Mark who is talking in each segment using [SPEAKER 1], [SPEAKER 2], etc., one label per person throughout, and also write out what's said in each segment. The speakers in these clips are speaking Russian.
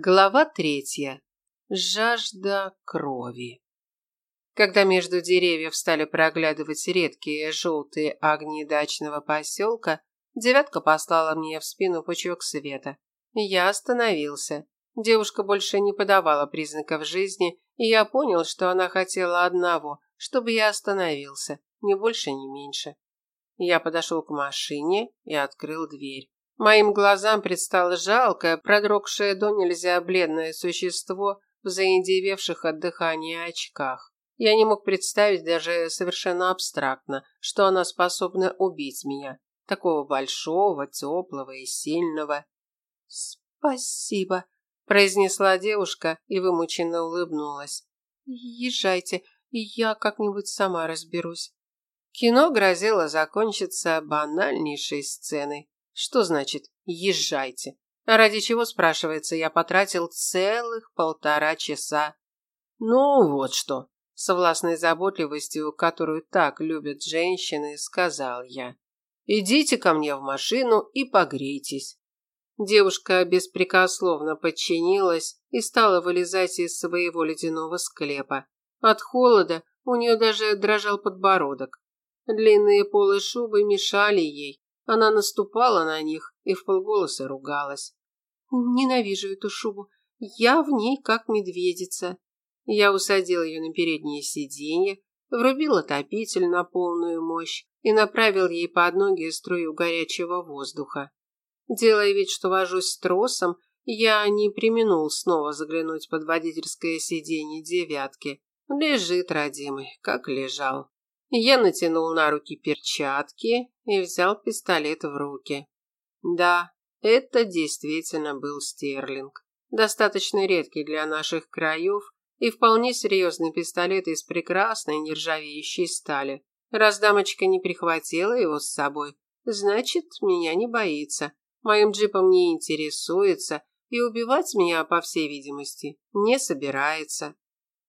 [SPEAKER 1] Глава третья. Жажда крови. Когда между деревьев стали проглядывать редкие желтые огни дачного поселка, девятка послала мне в спину пучок света. Я остановился. Девушка больше не подавала признаков жизни, и я понял, что она хотела одного, чтобы я остановился, ни больше, ни меньше. Я подошел к машине и открыл дверь. Моим глазам предстало жалкое, продрогшее до нельзя бледное существо в заиндевевших от дыхания очках. Я не мог представить даже совершенно абстрактно, что она способна убить меня, такого большого, теплого и сильного.
[SPEAKER 2] «Спасибо», –
[SPEAKER 1] произнесла девушка и вымученно улыбнулась.
[SPEAKER 2] «Езжайте, я как-нибудь сама разберусь».
[SPEAKER 1] Кино грозило закончиться банальнейшей сценой. Что значит «езжайте»? Ради чего, спрашивается, я потратил целых полтора часа. Ну, вот что, с властной заботливостью, которую так любят женщины, сказал я. Идите ко мне в машину и погрейтесь. Девушка беспрекословно подчинилась и стала вылезать из своего ледяного склепа. От холода у нее даже дрожал подбородок. Длинные полы шубы мешали ей, она наступала на них и вполголоса ругалась.
[SPEAKER 2] «Ненавижу эту шубу. Я в ней как медведица».
[SPEAKER 1] Я усадил ее на переднее сиденье, врубил отопитель на полную мощь и направил ей под ноги струю горячего воздуха. Делая вид, что вожусь с тросом, я не применул снова заглянуть под водительское сиденье девятки. Лежит, родимый, как лежал. Я натянул на руки перчатки и взял пистолет в руки. Да, это действительно был стерлинг. Достаточно редкий для наших краев и вполне серьезный пистолет из прекрасной нержавеющей стали. Раз дамочка не прихватила его с собой, значит, меня не боится. Моим джипом не интересуется и убивать меня, по всей видимости, не собирается.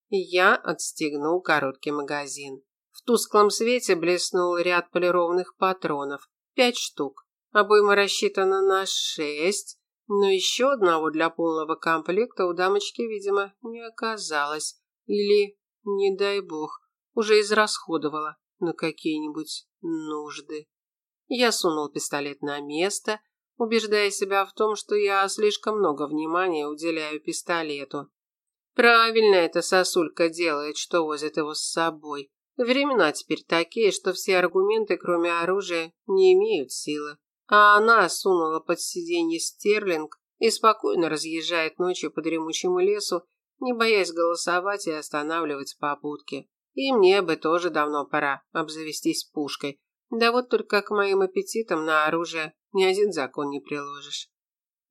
[SPEAKER 1] Я отстегнул короткий магазин. Тусклом свете блеснул ряд полированных патронов. Пять штук. Обойма рассчитана на шесть, но еще одного для полного комплекта у дамочки, видимо, не оказалось. Или, не дай бог, уже израсходовала на какие-нибудь нужды. Я сунул пистолет на место, убеждая себя в том, что я слишком много внимания уделяю пистолету. Правильно эта сосулька делает, что возит его с собой. Времена теперь такие, что все аргументы, кроме оружия, не имеют силы. А она сунула под сиденье стерлинг и спокойно разъезжает ночью по дремучему лесу, не боясь голосовать и останавливать попутки. И мне бы тоже давно пора обзавестись пушкой. Да вот только к моим аппетитам на оружие ни один закон не приложишь.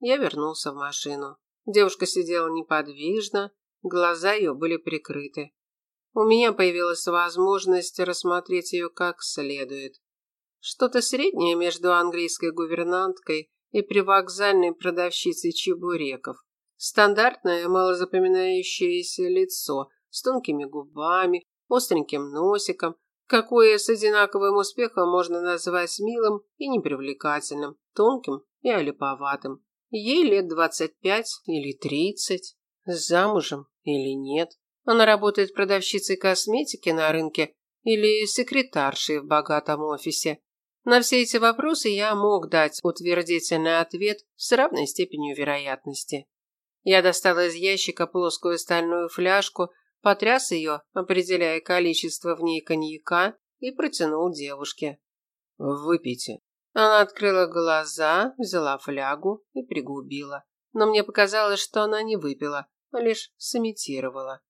[SPEAKER 1] Я вернулся в машину. Девушка сидела неподвижно, глаза ее были прикрыты. У меня появилась возможность рассмотреть ее как следует. Что-то среднее между английской гувернанткой и привокзальной продавщицей чебуреков. Стандартное малозапоминающееся лицо с тонкими губами, остреньким носиком, какое с одинаковым успехом можно назвать милым и непривлекательным, тонким и олиповатым. Ей лет двадцать пять или тридцать, замужем или нет. Она работает продавщицей косметики на рынке или секретаршей в богатом офисе. На все эти вопросы я мог дать утвердительный ответ с равной степенью вероятности. Я достал из ящика плоскую стальную фляжку, потряс ее, определяя количество в ней коньяка, и протянул девушке. «Выпейте». Она открыла глаза, взяла флягу и пригубила. Но мне показалось, что она не выпила, а лишь сымитировала.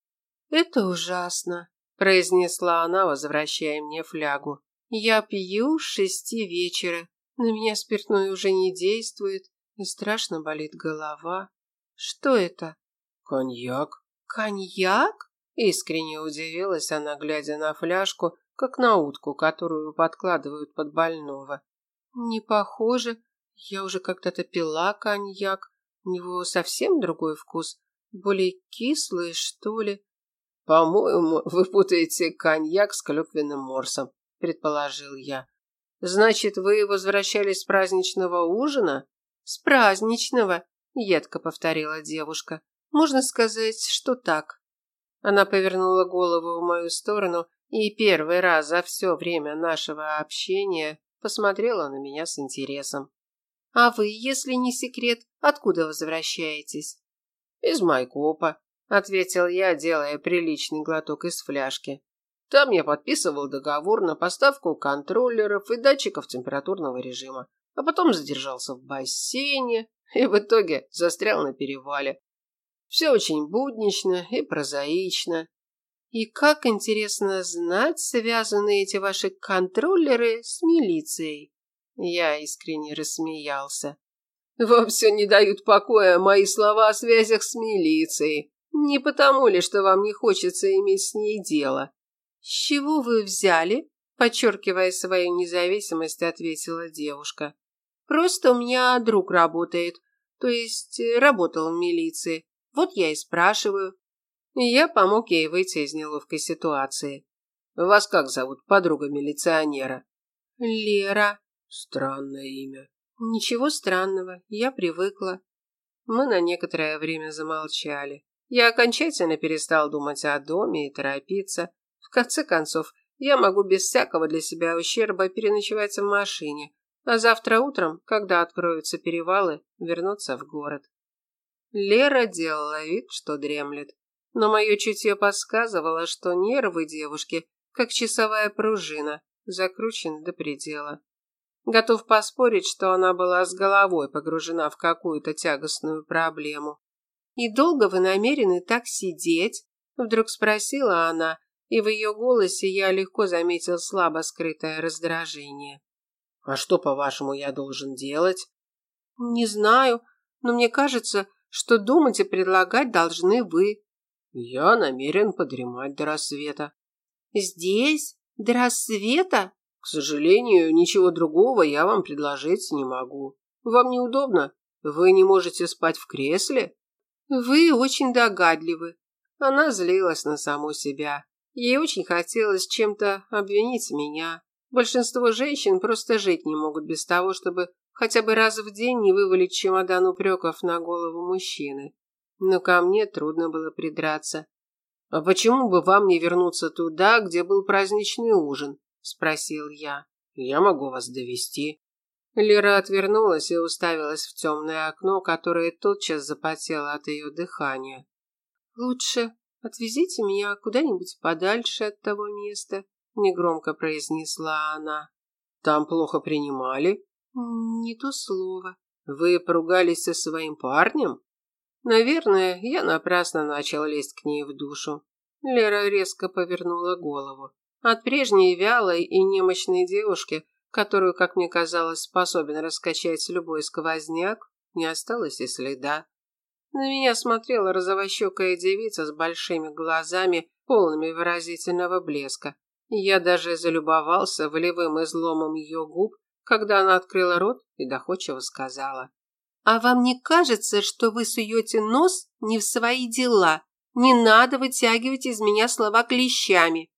[SPEAKER 2] «Это ужасно», – произнесла она, возвращая мне флягу. «Я пью с шести вечера. На меня спиртное уже не действует, и страшно болит голова. Что это?»
[SPEAKER 1] «Коньяк».
[SPEAKER 2] «Коньяк?» – искренне удивилась она, глядя на фляжку, как на утку, которую подкладывают под больного. «Не похоже. Я уже когда-то пила коньяк. У него совсем другой вкус. Более кислый, что ли.
[SPEAKER 1] «По-моему, вы путаете коньяк с клюквенным морсом», – предположил я. «Значит, вы возвращались с праздничного ужина?»
[SPEAKER 2] «С праздничного.
[SPEAKER 1] едко повторила девушка. Можно сказать, что так. Она повернула голову в мою сторону и первый раз за все время нашего общения посмотрела на меня с интересом. А вы, если не секрет, откуда возвращаетесь? Из Майкопа, ответил я, делая приличный глоток из фляжки. Там я подписывал договор на поставку контроллеров и датчиков температурного режима, а потом задержался в бассейне и в итоге застрял на перевале. Все очень буднично и прозаично. И как интересно знать, связаны эти ваши контроллеры с милицией. Я искренне рассмеялся. Вам все не дают покоя мои слова о связях с милицией. Не потому ли, что вам не хочется иметь с ней дело? С чего вы взяли? Подчеркивая свою независимость, ответила девушка. Просто у меня друг работает, то есть э, работал в милиции. Вот я и спрашиваю. Я помог ей выйти из неловкой ситуации. Вас как зовут, подруга милиционера? Лера. Странное имя. Ничего странного, я привыкла. Мы на некоторое время замолчали. Я окончательно перестал думать о доме и торопиться. В конце концов, я могу без всякого для себя ущерба переночевать в машине, а завтра утром, когда откроются перевалы, вернуться в город. Лера делала вид, что дремлет. Но мое чутье подсказывало, что нервы девушки, как часовая пружина, закручены до предела. Готов поспорить, что она была с головой погружена в какую-то тягостную проблему. «И долго вы намерены так сидеть?» Вдруг спросила она, и в ее голосе я легко заметил слабо скрытое раздражение. «А что, по-вашему, я должен делать?» «Не знаю, но мне кажется, что думать и предлагать должны вы. Я намерен подремать до рассвета. Здесь? До рассвета? К сожалению, ничего другого я вам предложить не могу. Вам неудобно? Вы не можете спать в кресле? Вы очень догадливы. Она злилась на саму себя. Ей очень хотелось чем-то обвинить меня. Большинство женщин просто жить не могут без того, чтобы хотя бы раз в день не вывалить чемодан упреков на голову мужчины. Но ко мне трудно было придраться. «А почему бы вам не вернуться туда, где был праздничный ужин?» – спросил я. «Я могу вас довести. Лера отвернулась и уставилась в темное окно, которое тотчас запотело от ее дыхания. «Лучше отвезите меня куда-нибудь подальше от того места», – негромко произнесла она. «Там плохо принимали?» «Не то слово». «Вы поругались со своим парнем?» Наверное, я напрасно начал лезть к ней в душу. Лера резко повернула голову. От прежней вялой и немощной девушки, которую, как мне казалось, способен раскачать любой сквозняк, не осталось и следа. На меня смотрела розовощекая девица с большими глазами, полными выразительного блеска. Я даже залюбовался волевым изломом ее губ когда она открыла рот и доходчиво сказала. «А вам не кажется, что вы суете нос не в свои дела? Не надо вытягивать из меня слова клещами».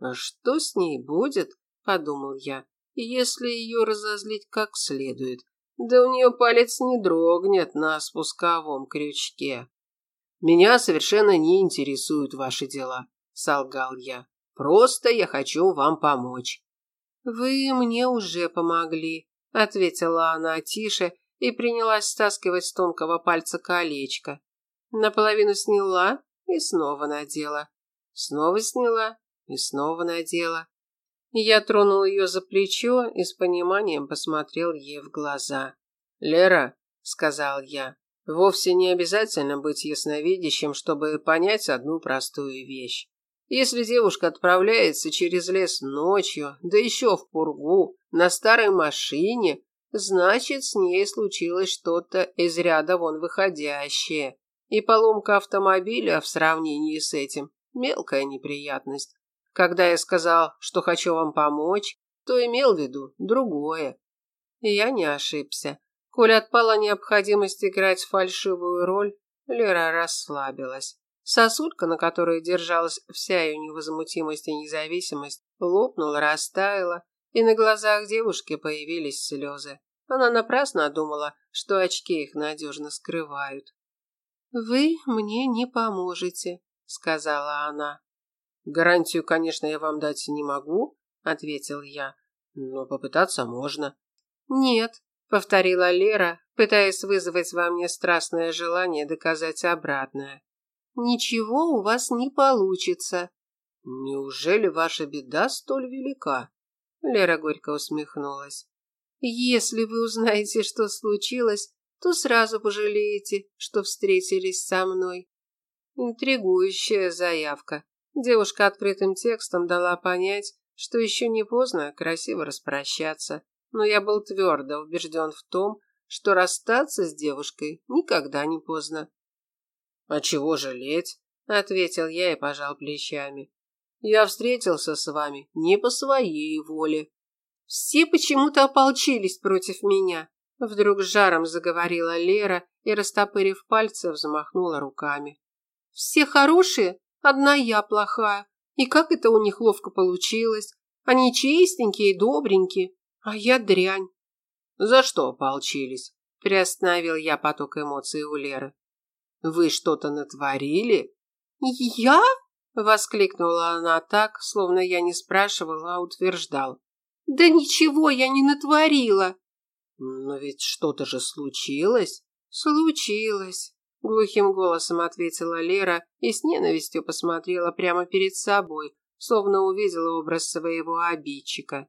[SPEAKER 1] «А что с ней будет?» – подумал я. «Если ее разозлить как следует, да у нее палец не дрогнет на спусковом крючке». «Меня совершенно не интересуют ваши дела», – солгал я. «Просто я хочу вам помочь». «Вы мне уже помогли», – ответила она тише и принялась стаскивать с тонкого пальца колечко. Наполовину сняла и снова надела. Снова сняла и снова надела. Я тронул ее за плечо и с пониманием посмотрел ей в глаза. «Лера», – сказал я, – «вовсе не обязательно быть ясновидящим, чтобы понять одну простую вещь. Если девушка отправляется через лес ночью, да еще в пургу, на старой машине, значит, с ней случилось что-то из ряда вон выходящее. И поломка автомобиля в сравнении с этим – мелкая неприятность. Когда я сказал, что хочу вам помочь, то имел в виду другое. И я не ошибся. Коль отпала необходимость играть фальшивую роль, Лера расслабилась. Сосулька, на которой держалась вся ее невозмутимость и независимость, лопнула, растаяла, и на глазах девушки появились слезы. Она напрасно думала, что очки их надежно скрывают.
[SPEAKER 2] «Вы мне не поможете», – сказала она.
[SPEAKER 1] «Гарантию, конечно, я вам дать не могу», – ответил я, – «но попытаться можно».
[SPEAKER 2] «Нет», – повторила Лера, пытаясь вызвать во мне страстное желание доказать обратное. «Ничего у вас не получится».
[SPEAKER 1] «Неужели ваша беда столь велика?» Лера горько усмехнулась.
[SPEAKER 2] Если вы узнаете, что случилось, то сразу пожалеете, что встретились со мной.
[SPEAKER 1] Интригующая заявка. Девушка открытым текстом дала понять, что еще не поздно красиво распрощаться. Но я был твердо убежден в том, что расстаться с девушкой никогда не поздно. «А чего жалеть?» – ответил я и пожал плечами. «Я встретился с вами не по своей воле.
[SPEAKER 2] Все почему-то ополчились против меня. Вдруг жаром заговорила Лера и, растопырив пальцы, взмахнула руками. Все хорошие, одна я плохая. И как это у них ловко получилось? Они чистенькие и добренькие, а я дрянь.
[SPEAKER 1] За что ополчились? Приостановил я поток эмоций у Леры. Вы что-то натворили?
[SPEAKER 2] Я?
[SPEAKER 1] Воскликнула она так, словно я не спрашивал, а утверждал.
[SPEAKER 2] Да ничего я не натворила.
[SPEAKER 1] Но ведь что-то же случилось.
[SPEAKER 2] Случилось, глухим голосом ответила Лера и с ненавистью посмотрела прямо перед собой, словно увидела образ своего обидчика.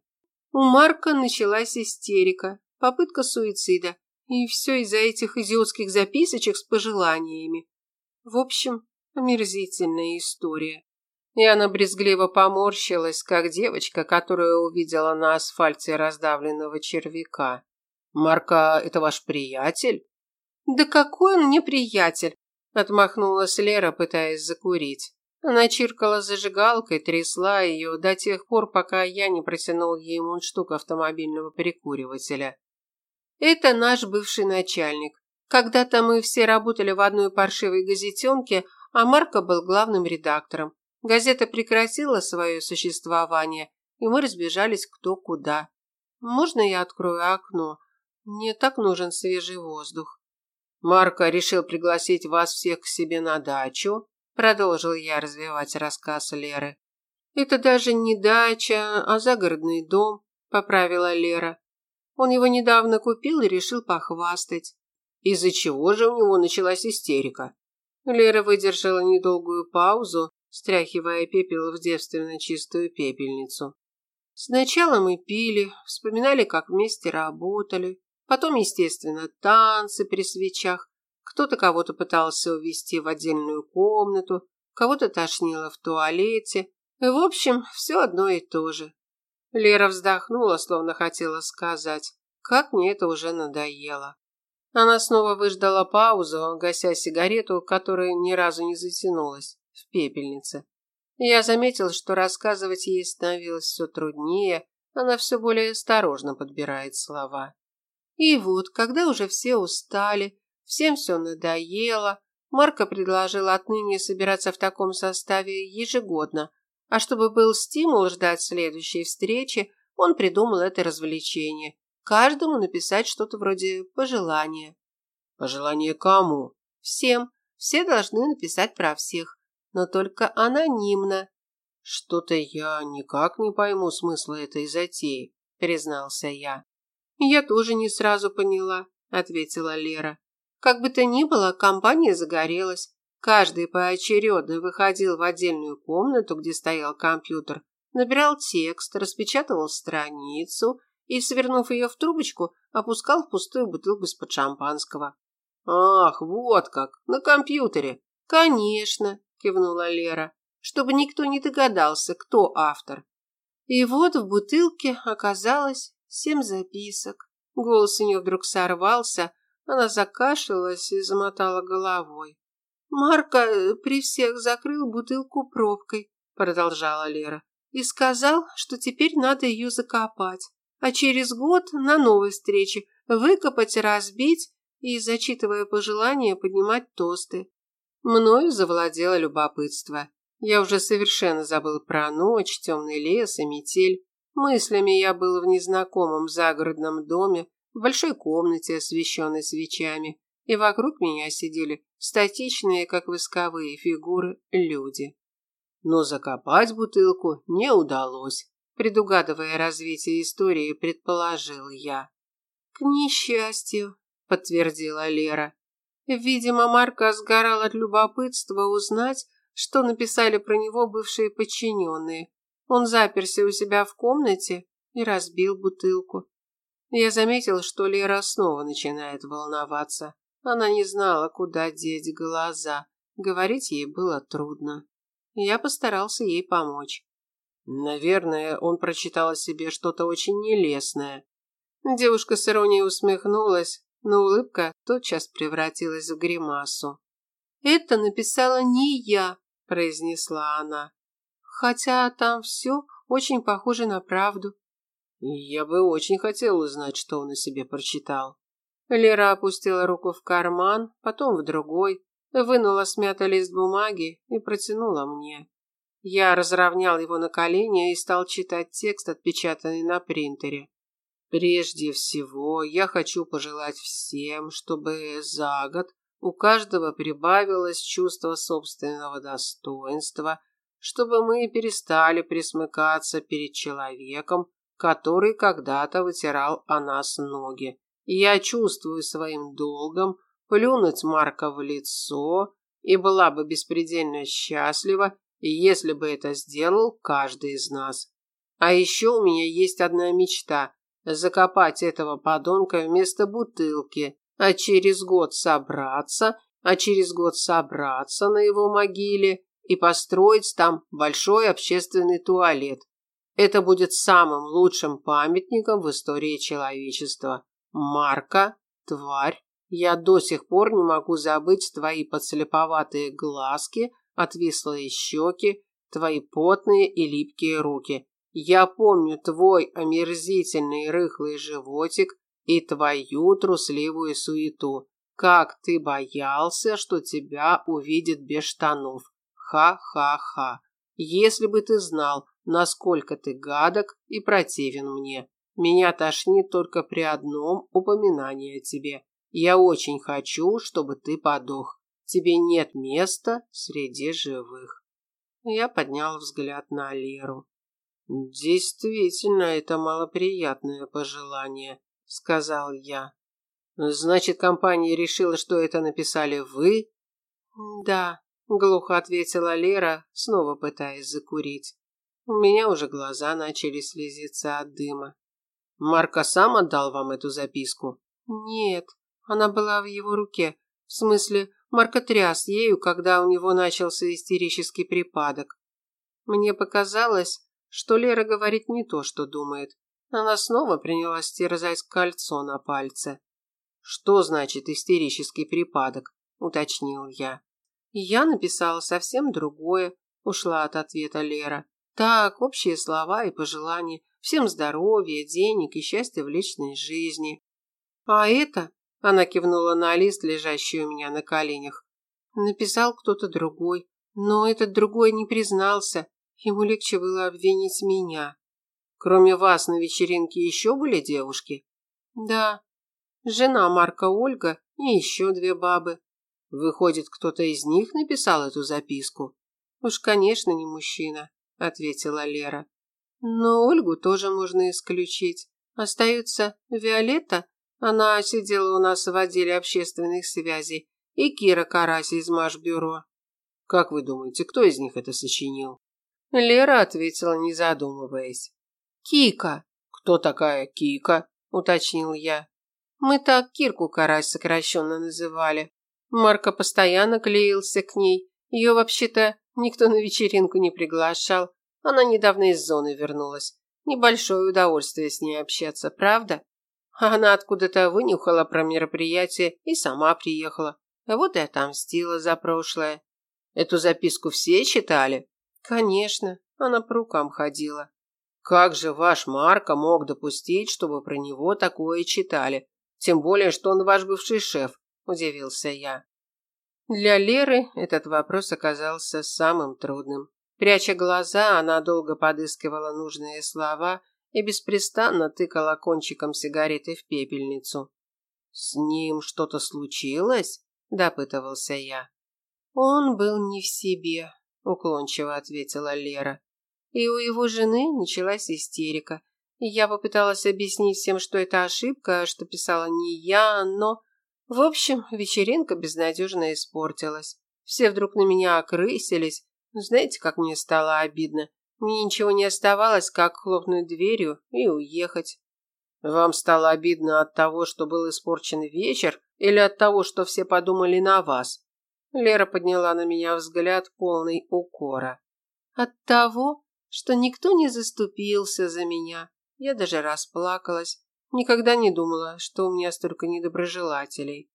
[SPEAKER 2] У Марка началась истерика, попытка суицида, и все из-за этих идиотских записочек с пожеланиями. В общем, омерзительная история.
[SPEAKER 1] И она брезгливо поморщилась, как девочка, которую увидела на асфальте раздавленного червяка. «Марка, это ваш приятель?»
[SPEAKER 2] «Да какой он мне приятель?» – отмахнулась Лера, пытаясь закурить. Она чиркала зажигалкой, трясла ее до тех пор, пока я не протянул ей мундштук автомобильного перекуривателя. «Это наш бывший начальник. Когда-то мы все работали в одной паршивой газетенке, а Марка был главным редактором. Газета прекратила свое существование, и мы разбежались кто куда. Можно я открою окно? Мне так нужен свежий воздух.
[SPEAKER 1] Марко решил пригласить вас всех к себе на дачу, продолжил я развивать рассказ Леры.
[SPEAKER 2] Это даже не дача, а загородный дом, поправила Лера. Он его недавно купил и решил похвастать.
[SPEAKER 1] Из-за чего же у него началась истерика?
[SPEAKER 2] Лера выдержала недолгую паузу, стряхивая пепел в девственно чистую пепельницу. Сначала мы пили, вспоминали, как вместе работали, потом, естественно, танцы при свечах. Кто-то кого-то пытался увести в отдельную комнату, кого-то тошнило в туалете. В общем, все одно и то же. Лера вздохнула, словно хотела сказать, как мне это уже надоело. Она снова выждала паузу, гася сигарету, которая ни разу не затянулась в пепельнице. Я заметил, что рассказывать ей становилось все труднее, она все более осторожно подбирает слова. И вот, когда уже все устали, всем все надоело, Марко предложил отныне собираться в таком составе ежегодно, а чтобы был стимул ждать следующей встречи, он придумал это развлечение. Каждому написать что-то вроде пожелания.
[SPEAKER 1] Пожелание кому?
[SPEAKER 2] Всем. Все должны написать про всех но только анонимно.
[SPEAKER 1] Что-то я никак не пойму смысла этой затеи, признался я.
[SPEAKER 2] Я тоже не сразу поняла, ответила Лера. Как бы то ни было, компания загорелась. Каждый поочередно выходил в отдельную комнату, где стоял компьютер, набирал текст, распечатывал страницу и, свернув ее в трубочку, опускал в пустую бутылку из-под шампанского.
[SPEAKER 1] «Ах, вот как! На компьютере!»
[SPEAKER 2] «Конечно!» кивнула Лера, чтобы никто не догадался, кто автор. И вот в бутылке оказалось семь записок. Голос у нее вдруг сорвался, она закашлялась и замотала головой. Марка э, при всех закрыл бутылку пробкой, продолжала Лера, и сказал, что теперь надо ее закопать, а через год на новой встрече выкопать, разбить и, зачитывая пожелания, поднимать тосты. Мною завладело любопытство. Я уже совершенно забыл про ночь, темный лес и метель. Мыслями я был в незнакомом загородном доме,
[SPEAKER 1] в большой комнате, освещенной свечами, и вокруг меня сидели статичные, как восковые фигуры, люди. Но закопать бутылку не удалось. Предугадывая развитие истории, предположил я. «К несчастью», – подтвердила Лера. Видимо, Марка сгорал от любопытства узнать, что написали про него бывшие подчиненные. Он заперся у себя в комнате и разбил бутылку. Я заметил, что Лера снова начинает волноваться. Она не знала, куда деть глаза. Говорить ей было трудно. Я постарался ей помочь. Наверное, он прочитал о себе что-то очень нелестное. Девушка с иронией усмехнулась, но улыбка тотчас превратилась в гримасу. «Это написала не я», – произнесла она. «Хотя там все очень похоже на правду». «Я бы очень хотел узнать, что он о себе прочитал». Лера опустила руку в карман, потом в другой, вынула смятый лист бумаги и протянула мне. Я разровнял его на колени и стал читать текст, отпечатанный на принтере. Прежде всего, я хочу пожелать всем, чтобы за год у каждого прибавилось чувство собственного достоинства, чтобы мы перестали присмыкаться перед человеком, который когда-то вытирал о нас ноги. Я чувствую своим долгом плюнуть Марка в лицо и была бы беспредельно счастлива, если бы это сделал каждый из нас. А еще у меня есть одна мечта – закопать этого подонка вместо бутылки, а через год собраться, а через год собраться на его могиле и построить там большой общественный туалет. Это будет самым лучшим памятником в истории человечества. Марка, тварь, я до сих пор не могу забыть твои подслеповатые глазки, отвислые щеки, твои потные и липкие руки. Я помню твой омерзительный рыхлый животик и твою трусливую суету. Как ты боялся, что тебя увидят без штанов. Ха-ха-ха. Если бы ты знал, насколько ты гадок и противен мне. Меня тошнит только при одном упоминании о тебе. Я очень хочу, чтобы ты подох. Тебе нет места среди живых. Я поднял взгляд на Леру. Действительно, это малоприятное пожелание, сказал я. Значит, компания решила, что это написали вы? Да, глухо ответила Лера, снова пытаясь закурить. У меня уже глаза начали слезиться от дыма. Марко сам отдал вам эту записку? Нет, она была в его руке. В смысле, Марко тряс ею, когда у него начался истерический припадок. Мне показалось, что Лера говорит не то, что думает. Она снова принялась терзать кольцо на пальце. «Что значит истерический припадок?» – уточнил я. Я написала совсем другое, ушла от ответа Лера. Так, общие слова и пожелания. Всем здоровья, денег и счастья в личной жизни. А это она кивнула на лист, лежащий у меня на коленях. Написал кто-то другой, но этот другой не признался. Ему легче было обвинить меня. Кроме вас на вечеринке еще были девушки? Да. Жена Марка Ольга и еще две бабы. Выходит, кто-то из них написал эту записку? Уж, конечно, не мужчина, ответила Лера. Но Ольгу тоже можно исключить. Остаются Виолетта она сидела у нас в отделе общественных связей. И Кира Карась из Машбюро. Как вы думаете, кто из них это сочинил? Лера ответила, не задумываясь. Кика. Кто такая Кика? Уточнил я. Мы так Кирку Карась сокращенно называли. Марка постоянно клеился к ней. Ее вообще-то никто на вечеринку не приглашал. Она недавно из зоны вернулась. Небольшое удовольствие с ней общаться, правда? Она откуда-то вынюхала про мероприятие и сама приехала. Вот и отомстила за прошлое. Эту записку все читали? Конечно, она по рукам ходила. Как же ваш Марко мог допустить, чтобы про него такое читали? Тем более, что он ваш бывший шеф, удивился я. Для Леры этот вопрос оказался самым трудным. Пряча глаза, она долго подыскивала нужные слова и беспрестанно тыкала кончиком сигареты в пепельницу. «С ним что-то случилось?» – допытывался я.
[SPEAKER 2] «Он был не в себе», – уклончиво ответила Лера. И у его жены началась истерика. Я попыталась объяснить всем, что это ошибка, что писала не я, но... В общем, вечеринка безнадежно испортилась. Все вдруг на меня окрысились. Знаете, как мне стало обидно? Мне ничего не оставалось, как хлопнуть дверью и уехать.
[SPEAKER 1] Вам стало обидно от того, что был испорчен вечер, или от того, что все подумали на вас? Лера подняла на меня взгляд полный укора.
[SPEAKER 2] От того, что никто не заступился за меня. Я даже расплакалась. Никогда не думала, что у меня столько недоброжелателей.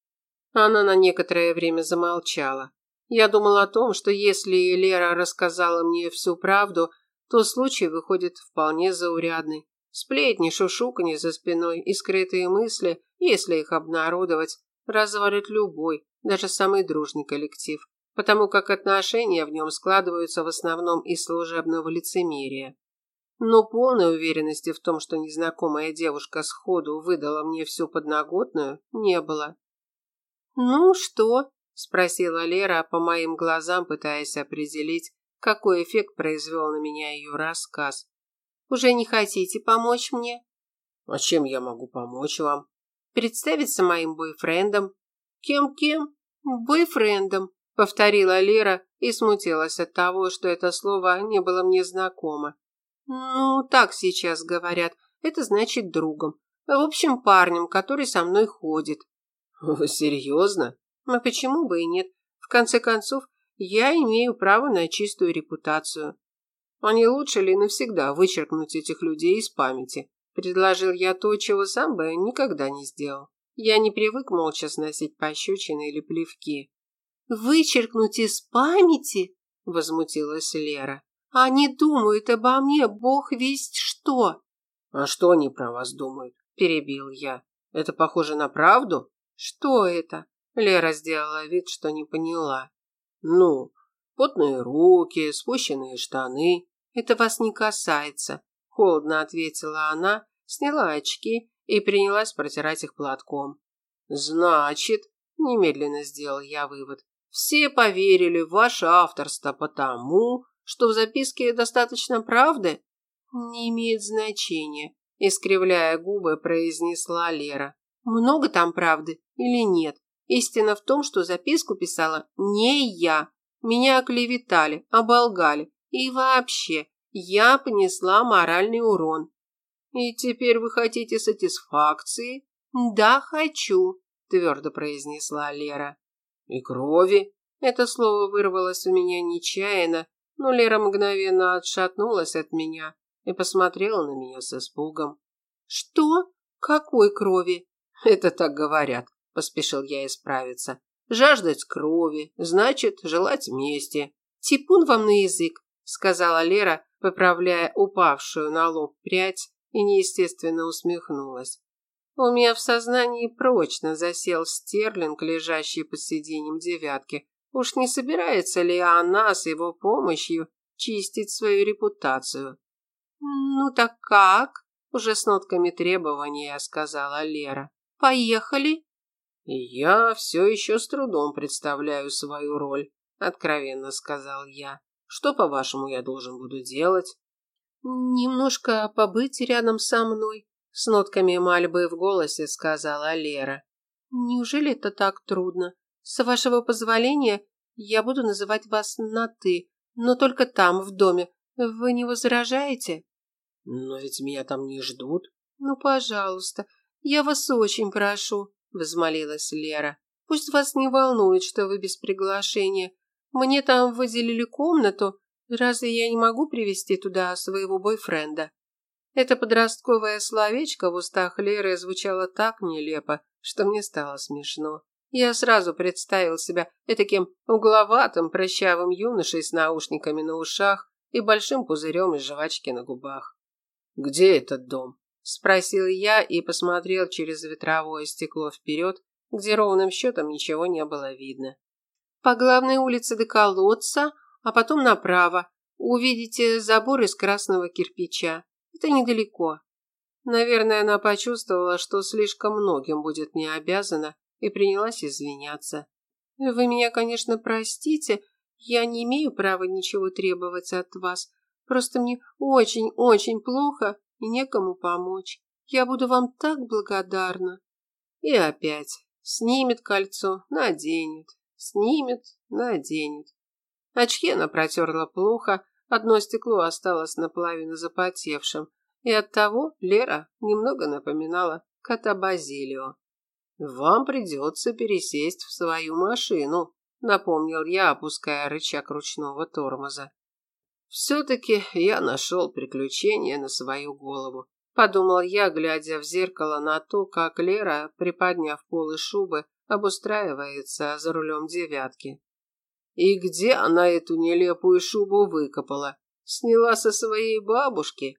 [SPEAKER 1] Она на некоторое время замолчала. Я думала о том, что если Лера рассказала мне всю правду, то случай выходит вполне заурядный. Сплетни, шушуканье за спиной и скрытые мысли, если их обнародовать, развалит любой, даже самый дружный коллектив, потому как отношения в нем складываются в основном из служебного лицемерия. Но полной уверенности в том, что незнакомая девушка сходу выдала мне всю подноготную, не было.
[SPEAKER 2] «Ну что?»
[SPEAKER 1] – спросила Лера по моим глазам, пытаясь определить, какой эффект произвел на меня ее рассказ.
[SPEAKER 2] «Уже не хотите помочь мне?»
[SPEAKER 1] «А чем я могу помочь вам?»
[SPEAKER 2] «Представиться моим бойфрендом». «Кем-кем?» «Бойфрендом», – повторила Лера и смутилась от того, что это слово не было мне знакомо. «Ну, так сейчас говорят. Это значит другом. В общем, парнем, который со мной ходит».
[SPEAKER 1] «Серьезно?»
[SPEAKER 2] «А почему бы и нет? В конце концов, я имею право на чистую репутацию.
[SPEAKER 1] А не лучше ли навсегда вычеркнуть этих людей из памяти? Предложил я то, чего сам бы никогда не сделал. Я не привык молча сносить пощечины или плевки.
[SPEAKER 2] «Вычеркнуть из памяти?» – возмутилась Лера. «Они думают обо мне, бог весть что!»
[SPEAKER 1] «А что они про вас думают?» – перебил я. «Это похоже на правду?»
[SPEAKER 2] «Что это?»
[SPEAKER 1] Лера сделала вид, что не поняла. Ну, потные руки, спущенные штаны.
[SPEAKER 2] Это вас не касается, холодно ответила она, сняла очки и принялась протирать их платком.
[SPEAKER 1] Значит, немедленно сделал я вывод. Все поверили в ваше авторство потому, что в записке достаточно правды?
[SPEAKER 2] Не имеет значения, искривляя губы, произнесла Лера. Много там правды или нет? Истина в том, что записку писала не я. Меня оклеветали, оболгали. И вообще, я понесла моральный урон.
[SPEAKER 1] И теперь вы хотите сатисфакции?
[SPEAKER 2] Да, хочу,
[SPEAKER 1] твердо произнесла Лера. И крови? Это слово вырвалось у меня нечаянно, но Лера мгновенно отшатнулась от меня и посмотрела на меня с испугом.
[SPEAKER 2] Что? Какой крови?
[SPEAKER 1] Это так говорят. Поспешил я исправиться. Жаждать крови, значит, желать мести.
[SPEAKER 2] Типун вам на язык, сказала Лера, поправляя упавшую на лоб прядь и неестественно усмехнулась. У меня в сознании прочно засел стерлинг, лежащий под сиденьем девятки. Уж не собирается ли она с его помощью чистить свою репутацию? «Ну так как?» – уже с нотками требования сказала Лера. «Поехали?»
[SPEAKER 1] «Я все еще с трудом представляю свою роль», – откровенно сказал я. «Что, по-вашему, я должен буду делать?»
[SPEAKER 2] «Немножко побыть рядом со мной», – с нотками мольбы в голосе сказала Лера. «Неужели это так трудно? С вашего позволения я буду называть вас на «ты», но только там, в доме. Вы не возражаете?»
[SPEAKER 1] «Но ведь меня там не ждут».
[SPEAKER 2] «Ну, пожалуйста, я вас очень прошу», взмолилась Лера. Пусть вас не волнует, что вы без приглашения. Мне там выделили комнату. Разве я не могу привести туда своего бойфренда? Это подростковое словечко в устах Леры звучало так нелепо, что мне стало смешно. Я сразу представил себя таким угловатым, прыщавым юношей с наушниками на ушах и большим пузырем из жвачки на губах.
[SPEAKER 1] «Где этот дом?»
[SPEAKER 2] Спросил я и посмотрел через ветровое стекло вперед, где ровным счетом ничего не было видно. По главной улице до колодца, а потом направо. Увидите забор из красного кирпича.
[SPEAKER 1] Это недалеко. Наверное, она почувствовала, что слишком многим будет мне обязана, и принялась извиняться. Вы меня, конечно, простите, я не имею права ничего требовать от вас. Просто мне очень-очень плохо и некому помочь. Я буду вам так благодарна. И опять снимет кольцо, наденет, снимет, наденет. Очки она протерла плохо, одно стекло осталось наполовину запотевшим, и оттого Лера немного напоминала кота Базилио. «Вам придется пересесть в свою машину», напомнил я, опуская рычаг ручного тормоза. Все-таки я нашел приключение на свою голову. Подумал я, глядя в зеркало на то, как Лера, приподняв полы шубы, обустраивается за рулем девятки. И где она эту нелепую шубу выкопала? Сняла со своей бабушки?